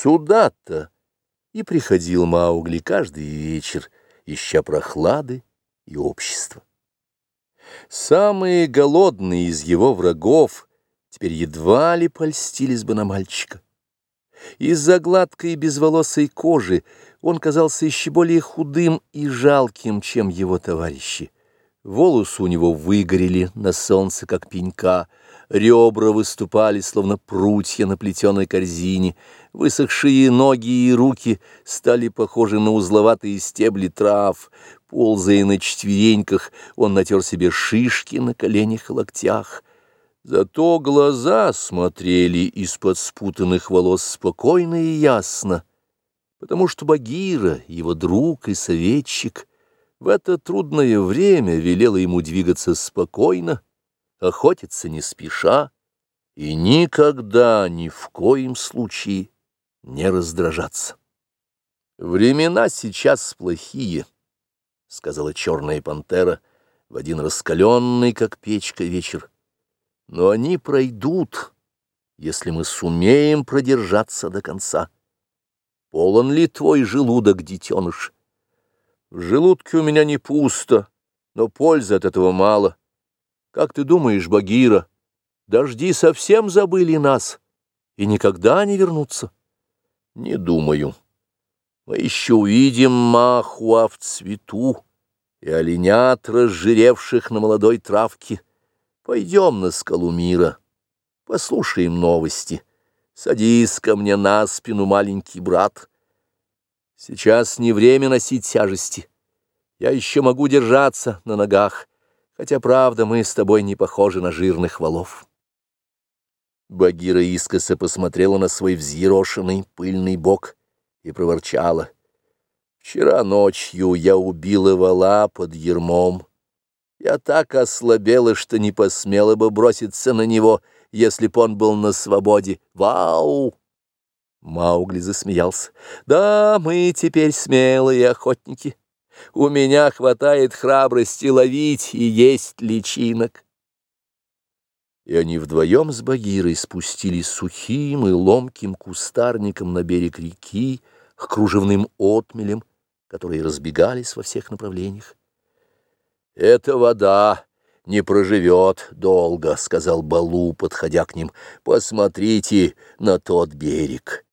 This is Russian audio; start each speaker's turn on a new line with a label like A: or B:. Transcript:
A: Сюда-то и приходил Маугли каждый вечер, ища прохлады и общества. Самые голодные из его врагов теперь едва ли польстились бы на мальчика. Из-за гладкой безволосой кожи он казался еще более худым и жалким, чем его товарищи. Волосы у него выгорели на солнце, как пенька, ребра выступали, словно прутья на плетеной корзине, высохшие ноги и руки стали похожи на узловатые стебли трав. Ползая на четвереньках, он натер себе шишки на коленях и локтях. Зато глаза смотрели из-под спутанных волос спокойно и ясно, потому что Багира, его друг и советчик, в это трудное время велела ему двигаться спокойно, охотиться не спеша и никогда ни в коем случае не раздражаться. «Времена сейчас плохие», — сказала черная пантера в один раскаленный, как печка, вечер. «Но они пройдут, если мы сумеем продержаться до конца. Полон ли твой желудок, детеныш?» В желудке у меня не пусто, но пользы от этого мало. Как ты думаешь, Багира, дожди совсем забыли нас и никогда не вернутся? Не думаю. Мы еще увидим махуа в цвету и оленят, разжиревших на молодой травке. Пойдем на скалу мира, послушаем новости. Садись ко мне на спину, маленький брат. Сейчас не время носить тяжести. Я еще могу держаться на ногах, хотя, правда, мы с тобой не похожи на жирных валов. Багира искоса посмотрела на свой взъерошенный пыльный бок и проворчала. Вчера ночью я убила вала под ермом. Я так ослабела, что не посмела бы броситься на него, если б он был на свободе. Вау! Маугли засмеялся. «Да, мы теперь смелые охотники. У меня хватает храбрости ловить и есть личинок». И они вдвоем с Багирой спустились сухим и ломким кустарником на берег реки к кружевным отмелям, которые разбегались во всех направлениях. «Эта вода не проживет долго», — сказал Балу, подходя к ним. «Посмотрите на тот берег».